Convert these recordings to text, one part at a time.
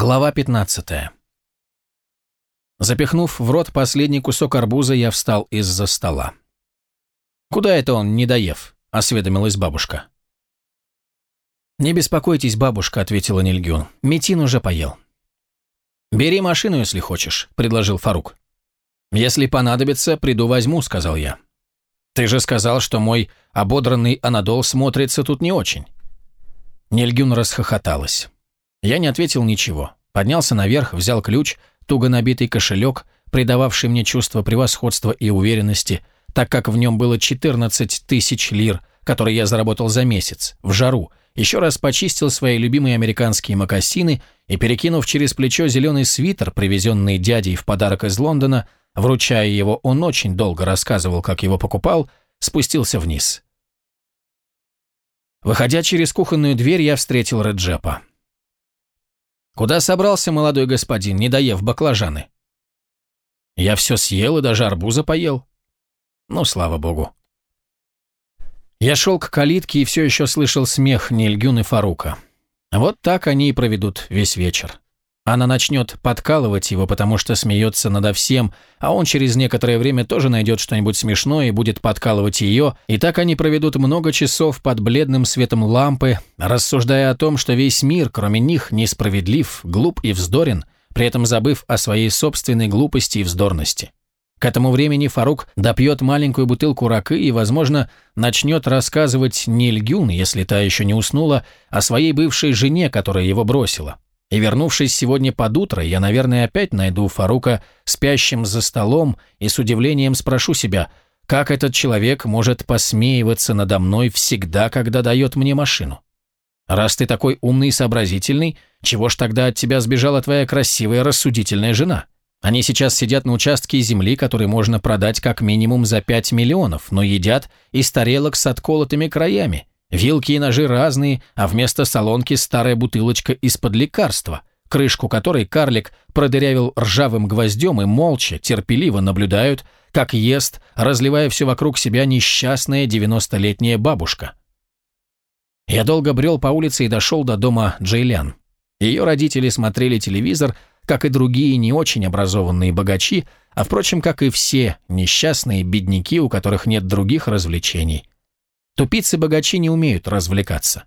Глава 15. Запихнув в рот последний кусок арбуза, я встал из-за стола. «Куда это он, не доев?» – осведомилась бабушка. «Не беспокойтесь, бабушка», – ответила Нильгюн. «Метин уже поел». «Бери машину, если хочешь», – предложил Фарук. «Если понадобится, приду возьму», – сказал я. «Ты же сказал, что мой ободранный анадол смотрится тут не очень». Нильгюн расхохоталась. Я не ответил ничего. Поднялся наверх, взял ключ, туго набитый кошелек, придававший мне чувство превосходства и уверенности, так как в нем было 14 тысяч лир, которые я заработал за месяц, в жару, еще раз почистил свои любимые американские мокасины и, перекинув через плечо зеленый свитер, привезенный дядей в подарок из Лондона, вручая его, он очень долго рассказывал, как его покупал, спустился вниз. Выходя через кухонную дверь, я встретил Реджепа. «Куда собрался молодой господин, не доев баклажаны?» «Я все съел и даже арбуза поел». «Ну, слава богу». Я шел к калитке и все еще слышал смех Нильгюн и Фарука. Вот так они и проведут весь вечер. Она начнет подкалывать его, потому что смеется надо всем, а он через некоторое время тоже найдет что-нибудь смешное и будет подкалывать ее, и так они проведут много часов под бледным светом лампы, рассуждая о том, что весь мир, кроме них, несправедлив, глуп и вздорен, при этом забыв о своей собственной глупости и вздорности. К этому времени Фарук допьет маленькую бутылку ракы и, возможно, начнет рассказывать Нильгюн, если та еще не уснула, о своей бывшей жене, которая его бросила. И вернувшись сегодня под утро, я, наверное, опять найду Фарука спящим за столом и с удивлением спрошу себя, как этот человек может посмеиваться надо мной всегда, когда дает мне машину? Раз ты такой умный и сообразительный, чего ж тогда от тебя сбежала твоя красивая рассудительная жена? Они сейчас сидят на участке земли, который можно продать как минимум за 5 миллионов, но едят из тарелок с отколотыми краями, Вилки и ножи разные, а вместо солонки старая бутылочка из-под лекарства, крышку которой карлик продырявил ржавым гвоздем и молча, терпеливо наблюдают, как ест, разливая все вокруг себя несчастная девяностолетняя бабушка. Я долго брел по улице и дошел до дома Джейлян. Ее родители смотрели телевизор, как и другие не очень образованные богачи, а, впрочем, как и все несчастные бедняки, у которых нет других развлечений. Тупицы-богачи не умеют развлекаться.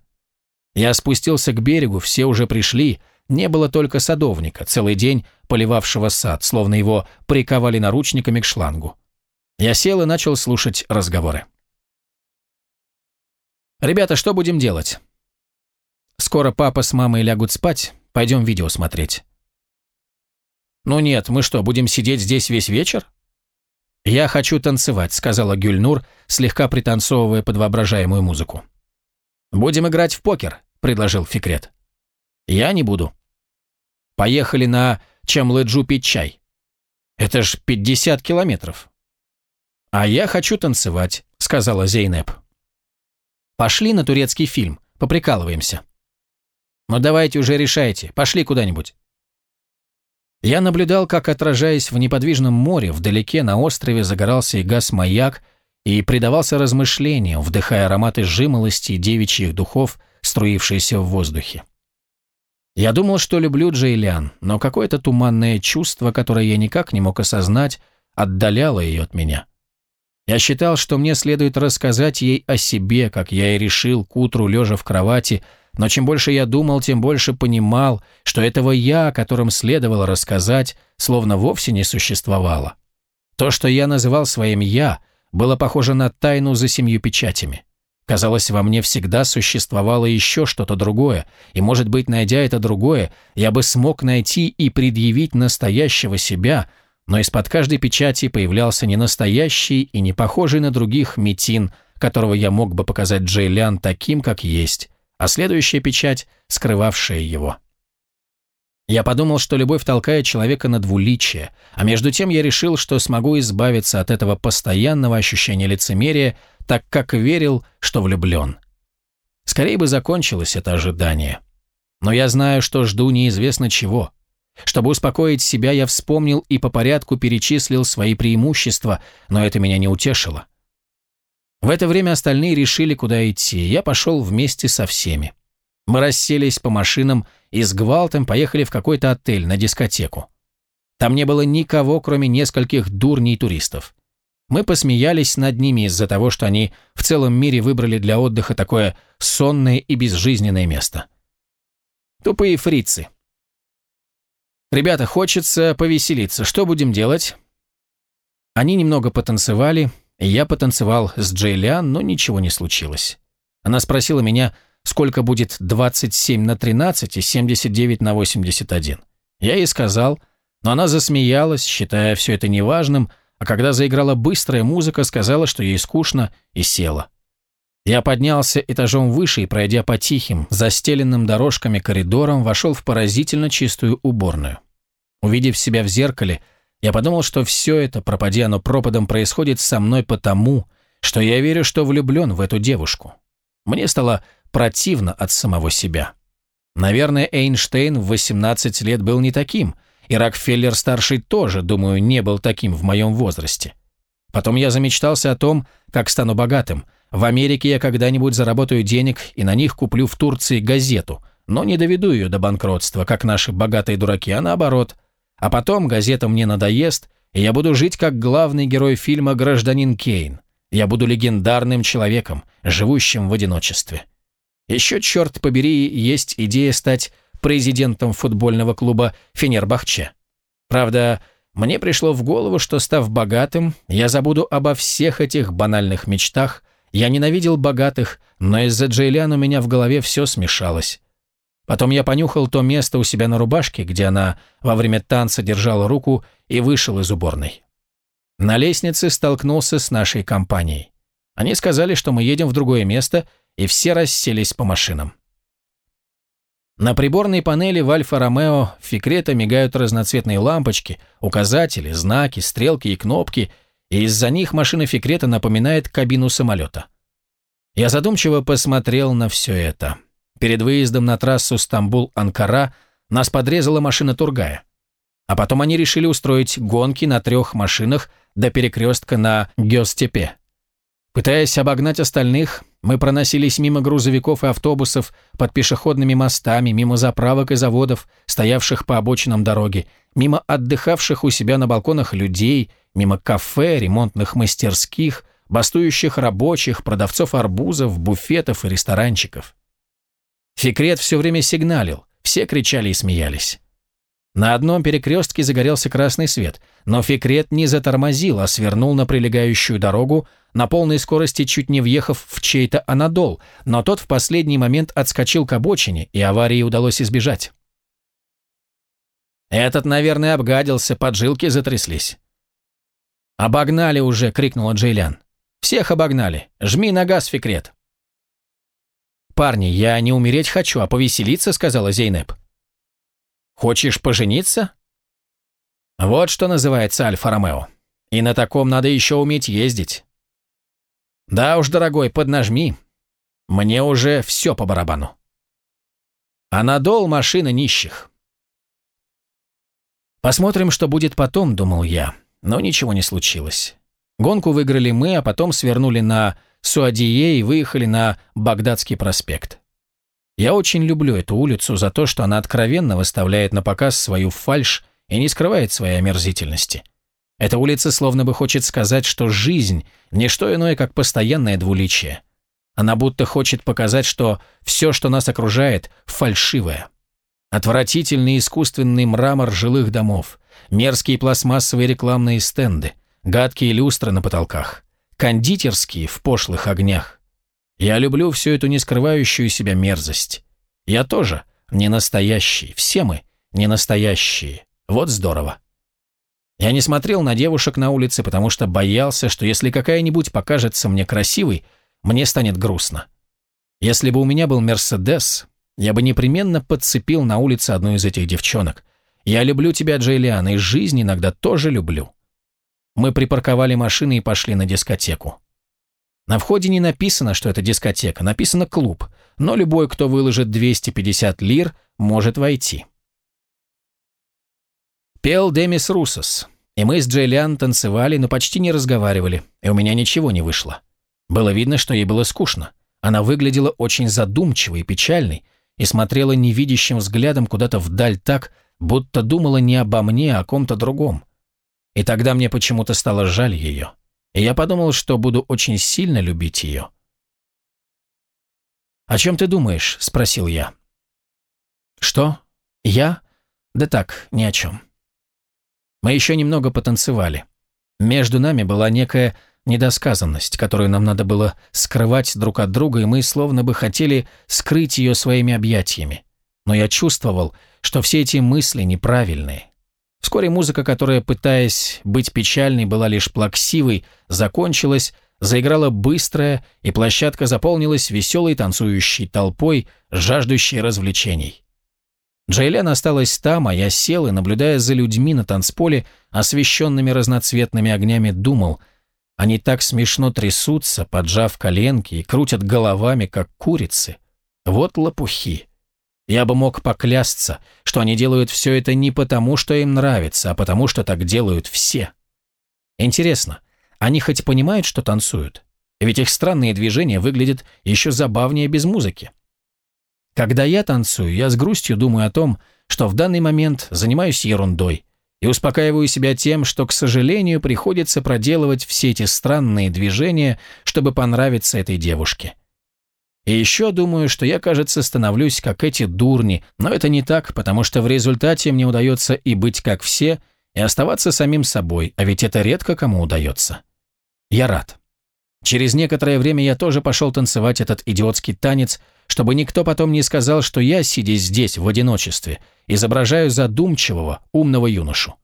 Я спустился к берегу, все уже пришли, не было только садовника, целый день поливавшего сад, словно его приковали наручниками к шлангу. Я сел и начал слушать разговоры. «Ребята, что будем делать?» «Скоро папа с мамой лягут спать, пойдем видео смотреть». «Ну нет, мы что, будем сидеть здесь весь вечер?» «Я хочу танцевать», — сказала Гюльнур, слегка пританцовывая под воображаемую музыку. «Будем играть в покер», — предложил Фикрет. «Я не буду». «Поехали на Чамлэджу пить чай». «Это ж 50 километров». «А я хочу танцевать», — сказала Зейнеп. «Пошли на турецкий фильм, поприкалываемся». «Ну давайте уже решайте, пошли куда-нибудь». Я наблюдал, как, отражаясь в неподвижном море, вдалеке на острове загорался и газ маяк, и предавался размышлениям, вдыхая ароматы жимолости и девичьих духов, струившиеся в воздухе. Я думал, что люблю Джейлиан, но какое-то туманное чувство, которое я никак не мог осознать, отдаляло ее от меня. Я считал, что мне следует рассказать ей о себе, как я и решил к утру, лежа в кровати, но чем больше я думал, тем больше понимал, что этого «я», о котором следовало рассказать, словно вовсе не существовало. То, что я называл своим «я», было похоже на тайну за семью печатями. Казалось, во мне всегда существовало еще что-то другое, и, может быть, найдя это другое, я бы смог найти и предъявить настоящего себя, но из-под каждой печати появлялся не настоящий и не похожий на других Митин, которого я мог бы показать Джейлян таким, как есть, а следующая печать, скрывавшая его. Я подумал, что любовь толкает человека на двуличие, а между тем я решил, что смогу избавиться от этого постоянного ощущения лицемерия, так как верил, что влюблен. Скорее бы закончилось это ожидание. Но я знаю, что жду неизвестно чего. Чтобы успокоить себя, я вспомнил и по порядку перечислил свои преимущества, но это меня не утешило. В это время остальные решили, куда идти, я пошел вместе со всеми. Мы расселись по машинам и с гвалтом поехали в какой-то отель на дискотеку. Там не было никого, кроме нескольких дурней туристов. Мы посмеялись над ними из-за того, что они в целом мире выбрали для отдыха такое сонное и безжизненное место. Тупые фрицы. «Ребята, хочется повеселиться. Что будем делать?» Они немного потанцевали, я потанцевал с Джейлиан, но ничего не случилось. Она спросила меня, сколько будет 27 на 13 и 79 на 81. Я ей сказал, но она засмеялась, считая все это неважным, а когда заиграла быстрая музыка, сказала, что ей скучно, и села. Я поднялся этажом выше и, пройдя по тихим, застеленным дорожками коридорам, вошел в поразительно чистую уборную. Увидев себя в зеркале, я подумал, что все это, пропади оно пропадом, происходит со мной потому, что я верю, что влюблен в эту девушку. Мне стало противно от самого себя. Наверное, Эйнштейн в 18 лет был не таким, и Рокфеллер-старший тоже, думаю, не был таким в моем возрасте. Потом я замечтался о том, как стану богатым. В Америке я когда-нибудь заработаю денег и на них куплю в Турции газету, но не доведу ее до банкротства, как наши богатые дураки, а наоборот. А потом газета мне надоест, и я буду жить как главный герой фильма «Гражданин Кейн». Я буду легендарным человеком, живущим в одиночестве. Еще, черт побери, есть идея стать президентом футбольного клуба «Фенербахче». Правда, мне пришло в голову, что, став богатым, я забуду обо всех этих банальных мечтах. Я ненавидел богатых, но из-за Джейлиан у меня в голове все смешалось. Потом я понюхал то место у себя на рубашке, где она во время танца держала руку и вышел из уборной. На лестнице столкнулся с нашей компанией. Они сказали, что мы едем в другое место, и все расселись по машинам. На приборной панели в Альфа-Ромео Фикрета мигают разноцветные лампочки, указатели, знаки, стрелки и кнопки, и из-за них машина Фикрета напоминает кабину самолета. Я задумчиво посмотрел на все это. Перед выездом на трассу Стамбул-Анкара нас подрезала машина Тургая. А потом они решили устроить гонки на трех машинах до перекрестка на Гёстепе. Пытаясь обогнать остальных, мы проносились мимо грузовиков и автобусов, под пешеходными мостами, мимо заправок и заводов, стоявших по обочинам дороги, мимо отдыхавших у себя на балконах людей, мимо кафе, ремонтных мастерских, бастующих рабочих, продавцов арбузов, буфетов и ресторанчиков. Фикрет все время сигналил, все кричали и смеялись. На одном перекрестке загорелся красный свет, но Фикрет не затормозил, а свернул на прилегающую дорогу, на полной скорости чуть не въехав в чей-то анадол, но тот в последний момент отскочил к обочине, и аварии удалось избежать. «Этот, наверное, обгадился, поджилки затряслись». «Обогнали уже!» — крикнула Джейлян. «Всех обогнали! Жми на газ, Фикрет!» «Парни, я не умереть хочу, а повеселиться», — сказала Зейнеп. Хочешь пожениться? Вот что называется Альфа-Ромео. И на таком надо еще уметь ездить. Да уж, дорогой, поднажми. Мне уже все по барабану. Анадол – машина нищих. Посмотрим, что будет потом, думал я. Но ничего не случилось. Гонку выиграли мы, а потом свернули на Суадие и выехали на Багдадский проспект. Я очень люблю эту улицу за то, что она откровенно выставляет на показ свою фальшь и не скрывает своей омерзительности. Эта улица словно бы хочет сказать, что жизнь – не что иное, как постоянное двуличие. Она будто хочет показать, что все, что нас окружает, фальшивое. Отвратительный искусственный мрамор жилых домов, мерзкие пластмассовые рекламные стенды, гадкие люстры на потолках, кондитерские в пошлых огнях, я люблю всю эту не скрывающую себя мерзость. Я тоже не настоящий, все мы не настоящие. Вот здорово. Я не смотрел на девушек на улице, потому что боялся, что если какая-нибудь покажется мне красивой, мне станет грустно. Если бы у меня был Мерседес, я бы непременно подцепил на улице одну из этих девчонок. Я люблю тебя, Джейлиан, и жизнь иногда тоже люблю. Мы припарковали машины и пошли на дискотеку. На входе не написано, что это дискотека, написано «клуб», но любой, кто выложит 250 лир, может войти. Пел Демис Русос, и мы с Джейлиан танцевали, но почти не разговаривали, и у меня ничего не вышло. Было видно, что ей было скучно. Она выглядела очень задумчивой и печальной, и смотрела невидящим взглядом куда-то вдаль так, будто думала не обо мне, а о ком-то другом. И тогда мне почему-то стало жаль ее. И я подумал, что буду очень сильно любить ее. «О чем ты думаешь?» – спросил я. «Что? Я? Да так, ни о чем». Мы еще немного потанцевали. Между нами была некая недосказанность, которую нам надо было скрывать друг от друга, и мы словно бы хотели скрыть ее своими объятиями. Но я чувствовал, что все эти мысли неправильные. Вскоре музыка, которая, пытаясь быть печальной, была лишь плаксивой, закончилась, заиграла быстрая, и площадка заполнилась веселой танцующей толпой, жаждущей развлечений. Джейлен осталась там, а я сел и, наблюдая за людьми на танцполе, освещенными разноцветными огнями, думал, они так смешно трясутся, поджав коленки и крутят головами, как курицы. Вот лопухи. Я бы мог поклясться, что они делают все это не потому, что им нравится, а потому, что так делают все. Интересно, они хоть понимают, что танцуют? Ведь их странные движения выглядят еще забавнее без музыки. Когда я танцую, я с грустью думаю о том, что в данный момент занимаюсь ерундой, и успокаиваю себя тем, что, к сожалению, приходится проделывать все эти странные движения, чтобы понравиться этой девушке. И еще думаю, что я, кажется, становлюсь как эти дурни, но это не так, потому что в результате мне удается и быть как все, и оставаться самим собой, а ведь это редко кому удается. Я рад. Через некоторое время я тоже пошел танцевать этот идиотский танец, чтобы никто потом не сказал, что я, сидя здесь в одиночестве, изображаю задумчивого, умного юношу.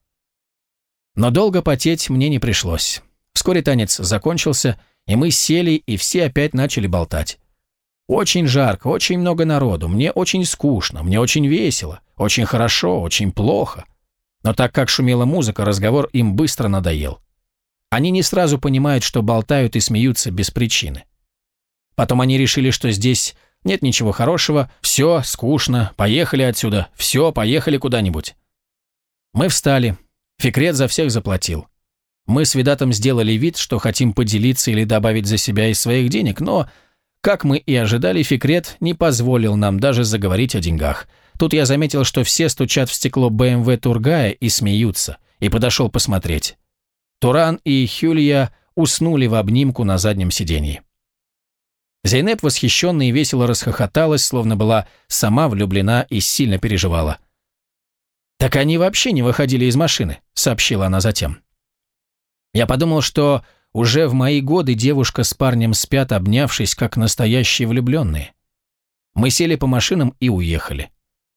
Но долго потеть мне не пришлось. Вскоре танец закончился, и мы сели, и все опять начали болтать. Очень жарко, очень много народу, мне очень скучно, мне очень весело, очень хорошо, очень плохо. Но так как шумела музыка, разговор им быстро надоел. Они не сразу понимают, что болтают и смеются без причины. Потом они решили, что здесь нет ничего хорошего, все, скучно, поехали отсюда, все, поехали куда-нибудь. Мы встали, Фикрет за всех заплатил. Мы с Видатом сделали вид, что хотим поделиться или добавить за себя из своих денег, но как мы и ожидали, Фикрет не позволил нам даже заговорить о деньгах. Тут я заметил, что все стучат в стекло БМВ Тургая и смеются, и подошел посмотреть. Туран и Хюлья уснули в обнимку на заднем сиденье. Зейнеп восхищенно и весело расхохоталась, словно была сама влюблена и сильно переживала. «Так они вообще не выходили из машины», — сообщила она затем. Я подумал, что уже в мои годы девушка с парнем спят, обнявшись, как настоящие влюбленные. Мы сели по машинам и уехали.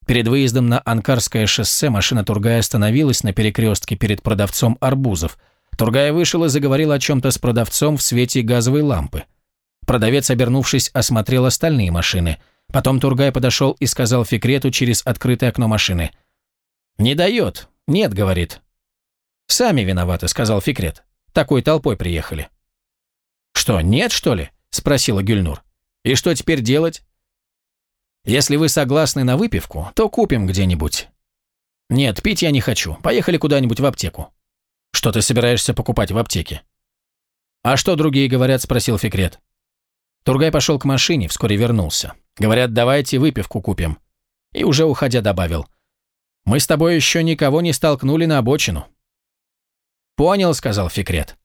Перед выездом на Анкарское шоссе машина Тургая остановилась на перекрестке перед продавцом арбузов. Тургай вышел и заговорил о чем-то с продавцом в свете газовой лампы. Продавец, обернувшись, осмотрел остальные машины. Потом Тургай подошел и сказал Фикрету через открытое окно машины. «Не дает. Нет», — говорит. «Сами виноваты», — сказал Фикрет. Такой толпой приехали». «Что, нет, что ли?» – спросила Гюльнур. «И что теперь делать?» «Если вы согласны на выпивку, то купим где-нибудь». «Нет, пить я не хочу. Поехали куда-нибудь в аптеку». «Что ты собираешься покупать в аптеке?» «А что другие говорят?» – спросил Фикрет. Тургай пошел к машине, вскоре вернулся. «Говорят, давайте выпивку купим». И уже уходя добавил. «Мы с тобой еще никого не столкнули на обочину. «Понял», — сказал Фикрет.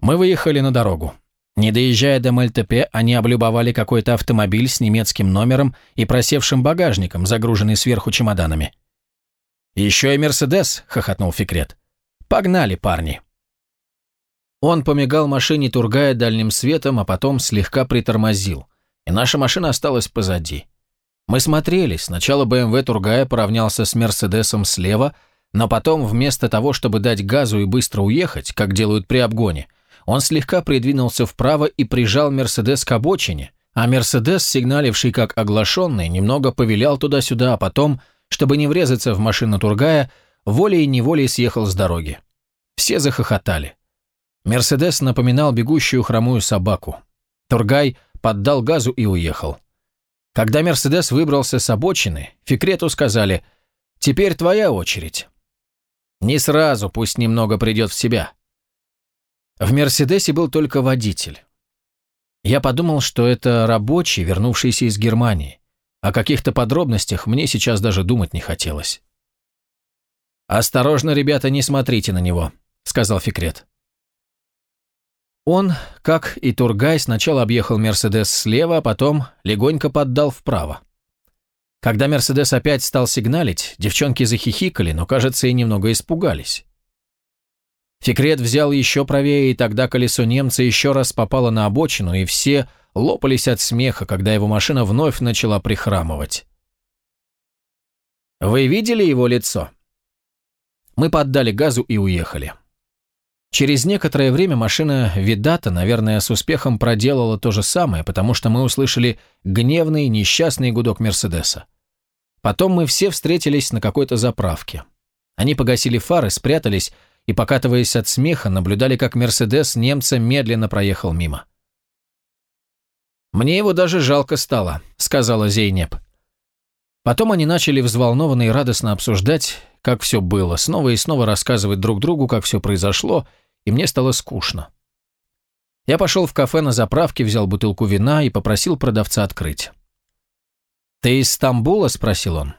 Мы выехали на дорогу. Не доезжая до Мальтепе, они облюбовали какой-то автомобиль с немецким номером и просевшим багажником, загруженный сверху чемоданами. «Еще и Мерседес», — хохотнул Фикрет. «Погнали, парни». Он помигал машине, тургая дальним светом, а потом слегка притормозил, и наша машина осталась позади. Мы смотрели, сначала БМВ Тургая поравнялся с Мерседесом слева, но потом, вместо того, чтобы дать газу и быстро уехать, как делают при обгоне, он слегка придвинулся вправо и прижал Мерседес к обочине, а Мерседес, сигналивший как оглашенный, немного повилял туда-сюда, а потом, чтобы не врезаться в машину Тургая, волей-неволей съехал с дороги. Все захохотали. Мерседес напоминал бегущую хромую собаку. Тургай поддал газу и уехал. Когда Мерседес выбрался с обочины, Фикрету сказали «Теперь твоя очередь». Не сразу, пусть немного придет в себя. В «Мерседесе» был только водитель. Я подумал, что это рабочий, вернувшийся из Германии. О каких-то подробностях мне сейчас даже думать не хотелось. «Осторожно, ребята, не смотрите на него», — сказал Фикрет. Он, как и Тургай, сначала объехал Мерседес слева, а потом легонько поддал вправо. Когда Мерседес опять стал сигналить, девчонки захихикали, но, кажется, и немного испугались. Фикрет взял еще правее, и тогда колесо немца еще раз попало на обочину, и все лопались от смеха, когда его машина вновь начала прихрамывать. «Вы видели его лицо?» Мы поддали газу и уехали. Через некоторое время машина Видата, наверное, с успехом проделала то же самое, потому что мы услышали гневный, несчастный гудок Мерседеса. Потом мы все встретились на какой-то заправке. Они погасили фары, спрятались и, покатываясь от смеха, наблюдали, как Мерседес немца медленно проехал мимо. «Мне его даже жалко стало», — сказала Зейнеп. Потом они начали взволнованно и радостно обсуждать, как все было, снова и снова рассказывать друг другу, как все произошло, и мне стало скучно. Я пошел в кафе на заправке, взял бутылку вина и попросил продавца открыть. «Ты из Стамбула?» – спросил он.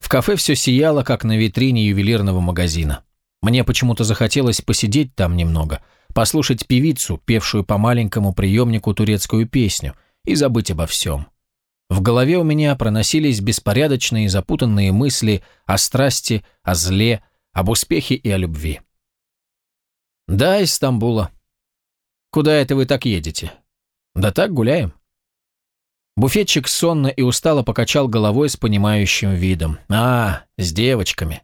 В кафе все сияло, как на витрине ювелирного магазина. Мне почему-то захотелось посидеть там немного, послушать певицу, певшую по маленькому приемнику турецкую песню, и забыть обо всем. В голове у меня проносились беспорядочные запутанные мысли о страсти, о зле, об успехе и о любви. «Да, из Стамбула. Куда это вы так едете?» «Да так, гуляем». Буфетчик сонно и устало покачал головой с понимающим видом. «А, с девочками».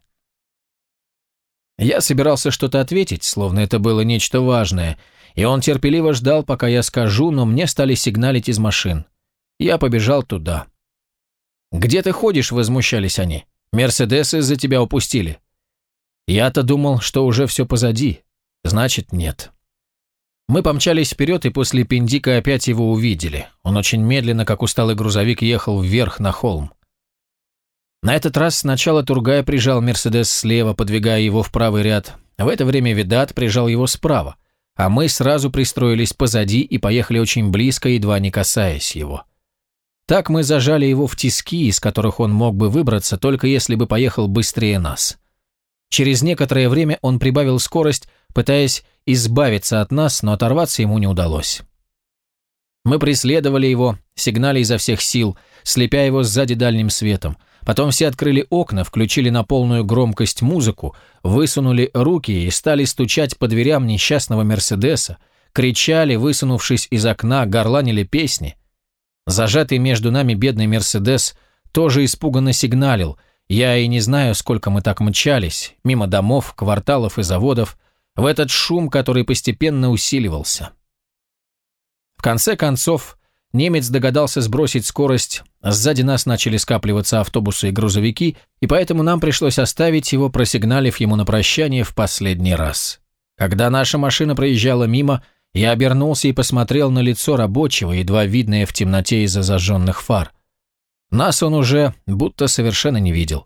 Я собирался что-то ответить, словно это было нечто важное, и он терпеливо ждал, пока я скажу, но мне стали сигналить из машин. Я побежал туда. «Где ты ходишь?» – возмущались они. «Мерседесы из-за тебя упустили». Я-то думал, что уже все позади. Значит, нет. Мы помчались вперед и после Пиндика опять его увидели. Он очень медленно, как усталый грузовик, ехал вверх на холм. На этот раз сначала Тургай прижал Мерседес слева, подвигая его в правый ряд. В это время Видат прижал его справа, а мы сразу пристроились позади и поехали очень близко, едва не касаясь его. Так мы зажали его в тиски, из которых он мог бы выбраться, только если бы поехал быстрее нас. Через некоторое время он прибавил скорость, пытаясь избавиться от нас, но оторваться ему не удалось. Мы преследовали его, сигнали изо всех сил, слепя его сзади дальним светом. Потом все открыли окна, включили на полную громкость музыку, высунули руки и стали стучать по дверям несчастного Мерседеса, кричали, высунувшись из окна, горланили песни. Зажатый между нами бедный Мерседес тоже испуганно сигналил. Я и не знаю, сколько мы так мчались, мимо домов, кварталов и заводов, в этот шум, который постепенно усиливался. В конце концов, немец догадался сбросить скорость, сзади нас начали скапливаться автобусы и грузовики, и поэтому нам пришлось оставить его, просигналив ему на прощание в последний раз. Когда наша машина проезжала мимо, я обернулся и посмотрел на лицо рабочего, едва видное в темноте из-за зажженных фар. Нас он уже будто совершенно не видел.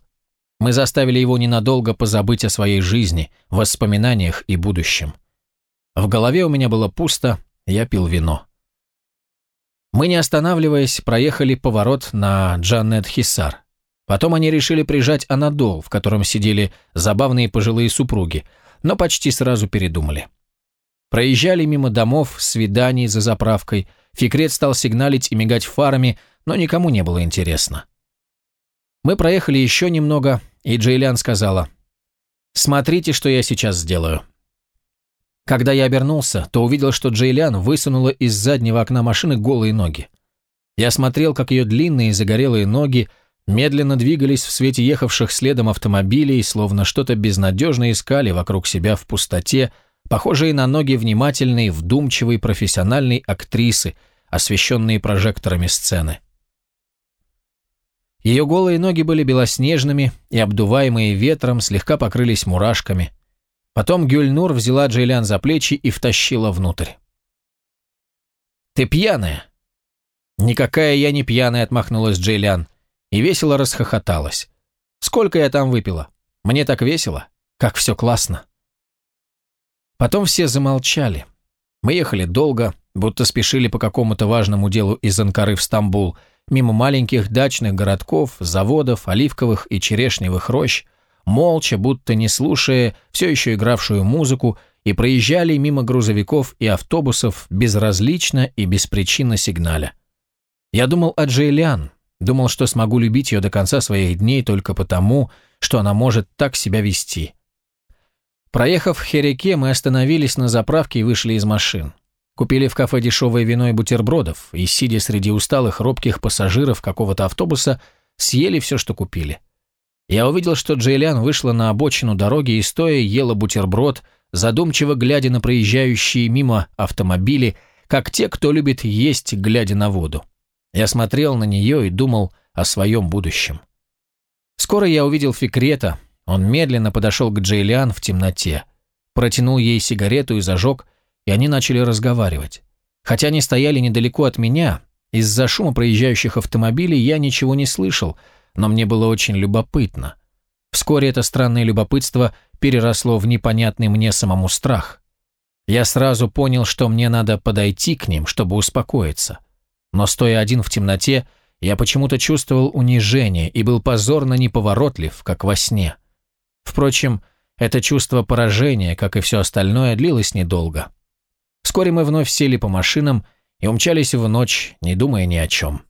Мы заставили его ненадолго позабыть о своей жизни, воспоминаниях и будущем. В голове у меня было пусто, я пил вино. Мы, не останавливаясь, проехали поворот на Джанет-Хиссар. Потом они решили прижать Анадол, в котором сидели забавные пожилые супруги, но почти сразу передумали. Проезжали мимо домов, свиданий за заправкой. Фикрет стал сигналить и мигать фарами, но никому не было интересно. Мы проехали еще немного, и Джейлиан сказала, «Смотрите, что я сейчас сделаю». Когда я обернулся, то увидел, что Джейлиан высунула из заднего окна машины голые ноги. Я смотрел, как ее длинные загорелые ноги медленно двигались в свете ехавших следом автомобилей, словно что-то безнадежно искали вокруг себя в пустоте, похожие на ноги внимательной, вдумчивой, профессиональной актрисы, освещенные прожекторами сцены. Ее голые ноги были белоснежными и, обдуваемые ветром, слегка покрылись мурашками. Потом Гюльнур взяла Джейлян за плечи и втащила внутрь. «Ты пьяная?» «Никакая я не пьяная», — отмахнулась Джейлян и весело расхохоталась. «Сколько я там выпила? Мне так весело. Как все классно». Потом все замолчали. Мы ехали долго, будто спешили по какому-то важному делу из Анкары в Стамбул, мимо маленьких дачных городков, заводов, оливковых и черешневых рощ, молча, будто не слушая все еще игравшую музыку, и проезжали мимо грузовиков и автобусов безразлично и беспричинно сигналя. Я думал о Джейлиан, думал, что смогу любить ее до конца своих дней только потому, что она может так себя вести. Проехав в Хереке, мы остановились на заправке и вышли из машин. Купили в кафе дешевое вино и бутербродов, и, сидя среди усталых, робких пассажиров какого-то автобуса, съели все, что купили. Я увидел, что Джейлиан вышла на обочину дороги и, стоя, ела бутерброд, задумчиво глядя на проезжающие мимо автомобили, как те, кто любит есть, глядя на воду. Я смотрел на нее и думал о своем будущем. Скоро я увидел Фикрета, он медленно подошел к Джейлиан в темноте, протянул ей сигарету и зажег, и они начали разговаривать. Хотя они стояли недалеко от меня, из-за шума проезжающих автомобилей я ничего не слышал, но мне было очень любопытно. Вскоре это странное любопытство переросло в непонятный мне самому страх. Я сразу понял, что мне надо подойти к ним, чтобы успокоиться. Но стоя один в темноте, я почему-то чувствовал унижение и был позорно неповоротлив, как во сне. Впрочем, это чувство поражения, как и все остальное, длилось недолго. Вскоре мы вновь сели по машинам и умчались в ночь, не думая ни о чем.